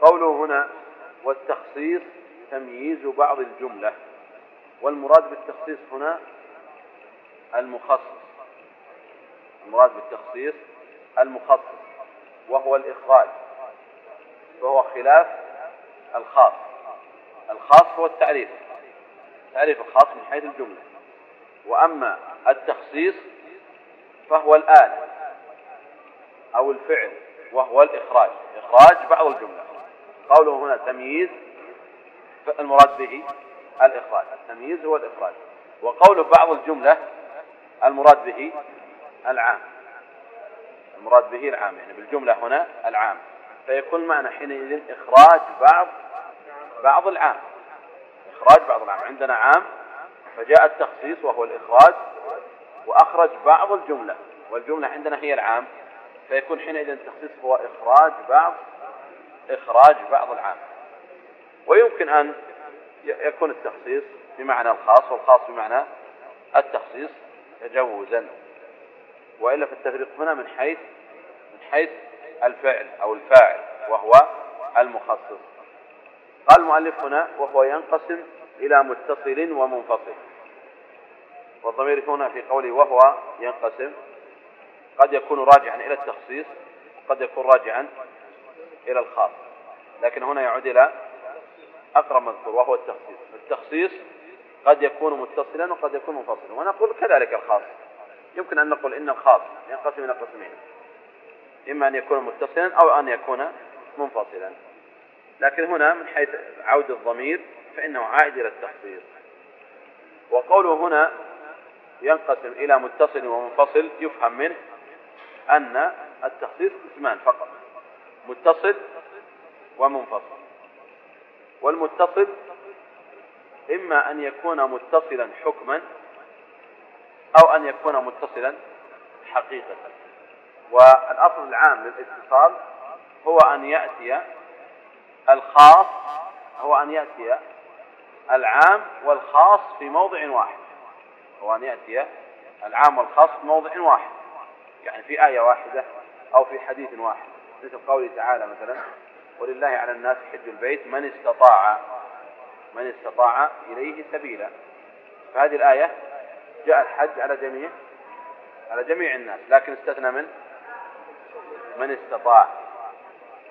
قوله هنا والتخصيص تمييز بعض الجملة والمراد بالتخصيص هنا المخصص. المراد بالتخصيص المخصص وهو الإخراج وهو خلاف الخاص. الخاص هو التعريف تعريف الخاص من حيث الجملة. وأما التخصيص فهو الآل أو الفعل وهو الإخراج. إخراج بعض الجملة. قوله هنا تمييز المراد به الإخراج. التمييز هو الإخراج. وقوله بعض الجملة المراد به العام. المراد به العام يعني بالجملة هنا العام. فيكون معنى حينئذ إخراج بعض بعض العام. إخراج بعض العام. عندنا عام فجاء التخصيص وهو الإخراج وأخرج بعض الجملة. والجملة عندنا هي العام. فيكون حينئذ التخصيص هو إخراج بعض إخراج بعض العام. ويمكن أن يكون التخصيص بمعنى الخاص والخاص بمعنى التخصيص تجوزا. وإلا في التفريق هنا من حيث من حيث الفعل أو الفاعل وهو المخصص. قال المؤلف هنا وهو ينقسم إلى متصل ومنفصل. والضمير هنا في قوله وهو ينقسم قد يكون راجعا إلى التخصيص قد يكون راجعا إلى الخاص. لكن هنا يعود إلى أقرب مذكور وهو التخصيص. التخصيص قد يكون متصلا وقد يكون منفصلا. ونقول كذلك الخاص. يمكن أن نقول إن الخاص ينقسم إلى قسمين. إما أن يكون متصلا أو أن يكون منفصلا. لكن هنا من حيث عود الضمير فإنه عائد إلى التخصيص. وقوله هنا ينقسم إلى متصل ومنفصل يفهم منه أن التخصيص قسمان فقط. متصل ومنفصل. والمتصل إما أن يكون متصلا حكما أو أن يكون متصلا حقيقة. والأصل العام للاتصال هو أن يأتي الخاص هو أن يأتي العام والخاص في موضع واحد. هو أن يأتي العام والخاص في موضع واحد يعني في آية واحدة أو في حديث واحد. مثل قوله تعالى مثلا ولله على الناس حج البيت من استطاع من استطاع إليه سبيلا. فهذه الآية جاء الحج على جميع على جميع الناس لكن استثنى من؟ من استطاع.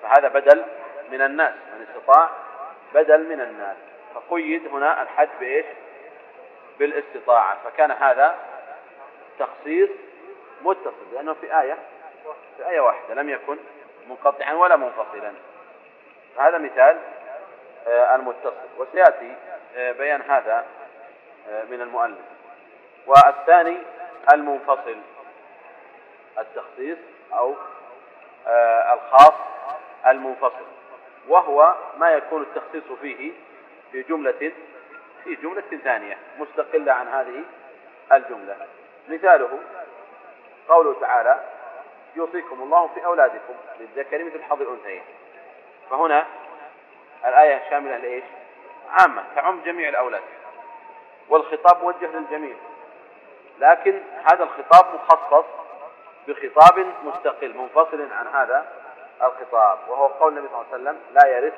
فهذا بدل من الناس من استطاع بدل من الناس. فقيد هنا الحج بإيش؟ بالاستطاعة. فكان هذا تخصيص متصل لأنه في آية في آية واحدة لم يكن منقطعا ولا منفصلا. هذا مثال آه، المتصل. وسيأتي آه، بيان هذا آه، من المؤلف. والثاني المنفصل. التخصيص أو الخاص المنفصل. وهو ما يكون التخصيص فيه في جملة في جملة ثانية مستقلة عن هذه الجملة. مثاله قوله تعالى يوصيكم الله في أولادكم للذكر مثل حظ الأنثيين. فهنا الآية شاملة لإيش؟ عامة تعم جميع الأولاد. والخطاب موجه للجميع. لكن هذا الخطاب مخصص بخطاب مستقل منفصل عن هذا الخطاب وهو قول النبي صلى الله عليه وسلم لا يرث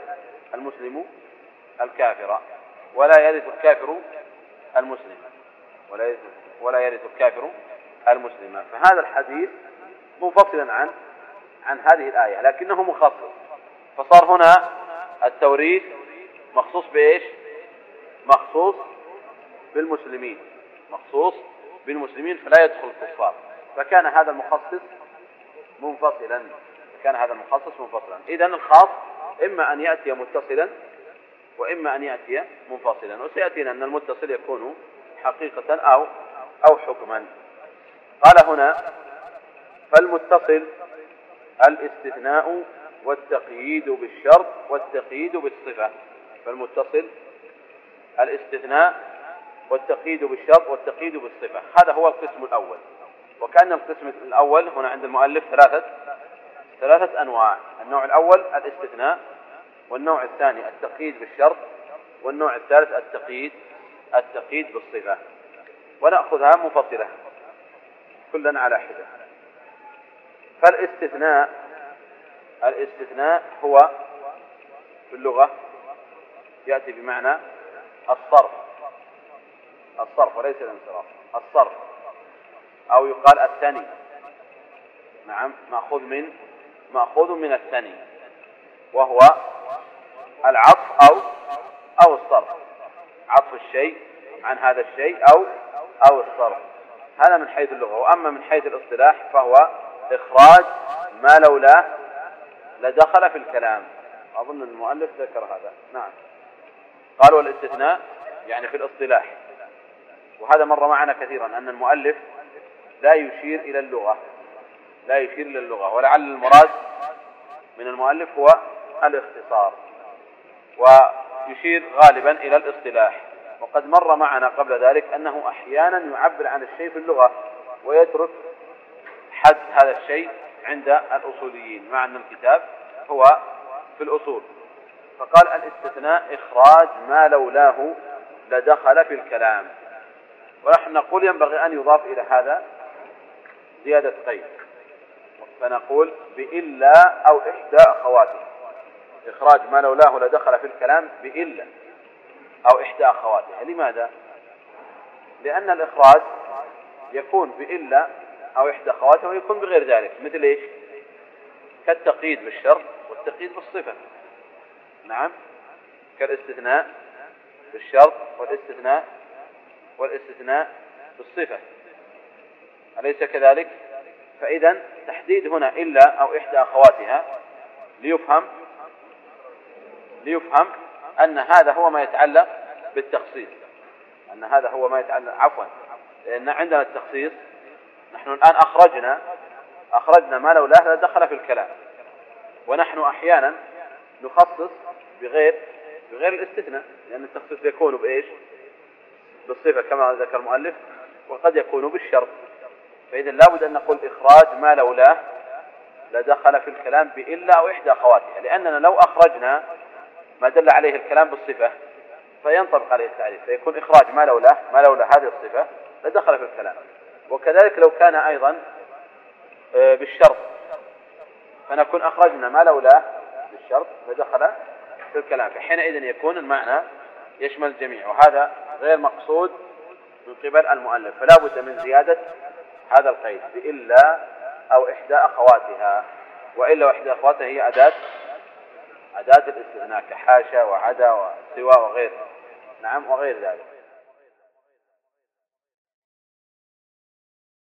المسلم الكافر ولا يرث الكافر المسلم. ولا يرث ولا يرث الكافر المسلم. فهذا الحديث منفصلا عن عن هذه الآية لكنه مخصص. فصار هنا التوريث مخصوص بإيش؟ مخصوص بالمسلمين. مخصوص بالمسلمين فلا يدخل الكفار. فكان هذا المخصص منفصلا كان هذا المخصص منفصلا. إذا الخاص إما أن يأتي متصلا وإما أن يأتي منفصلا. وسيأتينا أن المتصل يكون حقيقة أو أو حكما. قال هنا فالمتصل الاستثناء والتقييد بالشرط والتقييد بالصفة. فالمتصل الاستثناء والتقييد بالشرط والتقييد بالصفة. هذا هو القسم الأول. وكأن القسم الأول هنا عند المؤلف ثلاثة ثلاثة أنواع. النوع الأول الاستثناء والنوع الثاني التقييد بالشرط والنوع الثالث التقييد التقييد بالصفة. ونأخذها منفصلة كلا على حدة. فالاستثناء الاستثناء هو في اللغة يأتي بمعنى الصرف الصرف وليس الانصراف الصرف أو يقال الثني. نعم مأخوذ من مأخوذ من الثني وهو العطف أو أو الصرف عطف الشيء عن هذا الشيء أو أو الصرف. هذا من حيث اللغة وأما من حيث الاصطلاح فهو إخراج ما لولاه لدخل في الكلام. أظن المؤلف ذكر هذا. نعم. قال والاستثناء يعني في الاصطلاح. وهذا مر معنا كثيرا أن المؤلف لا يشير إلى اللغة. لا يشير إلى اللغة. ولعل المراد من المؤلف هو الاختصار. ويشير غالبا إلى الاصطلاح. وقد مر معنا قبل ذلك أنه أحيانا يعبر عن الشيء في اللغة ويترك حد هذا الشيء عند الأصوليين مع أن الكتاب هو في الأصول. فقال الاستثناء إخراج ما لولاه لدخل في الكلام. ونحن نقول ينبغي أن يضاف إلى هذا زيادة قيد. فنقول بإلا أو إحدى أخواته. إخراج ما لولاه لدخل في الكلام بإلا أو إحدى أخواتها لماذا؟ لأن الإخراج يكون بإلا أو إحدى أخواتها ويكون بغير ذلك. مثل إيش؟ كالتقييد بالشرط والتقييد بالصفة. نعم. كالاستثناء بالشرط والاستثناء والاستثناء بالصفة. أليس كذلك؟ فإذا تحديد هنا إلا أو إحدى أخواتها ليفهم ليفهم أن هذا هو ما يتعلق بالتخصيص. أن هذا هو ما يتعلق عفوا لأن عندنا التخصيص نحن الآن أخرجنا أخرجنا ما لولاه دخل في الكلام. ونحن أحيانا نخصص بغير بغير الاستثناء لأن التخصيص يكون بإيش؟ بالصفة كما ذكر المؤلف وقد يكون بالشرط. فإذا لابد أن نقول إخراج ما لولاه لدخل في الكلام بإلا أو إحدى أخواتها. لأننا لو أخرجنا ما دل عليه الكلام بالصفة فينطبق عليه التعريف. فيكون إخراج ما لولاه ما لولا هذه الصفة لدخل في الكلام. وكذلك لو كان أيضا آه، بالشرط. فنكون أخرجنا ما لولاه بالشرط فدخل في الكلام. فحينئذ يكون المعنى يشمل الجميع وهذا غير مقصود من قبل المؤلف. فلا بد من زيادة هذا القيد بإلا أو إحدى أخواتها. وإلا وإحدى أخواتها هي أداة أداة الاستثناء كحاشا وعدا وسوى وغير نعم وغير ذلك.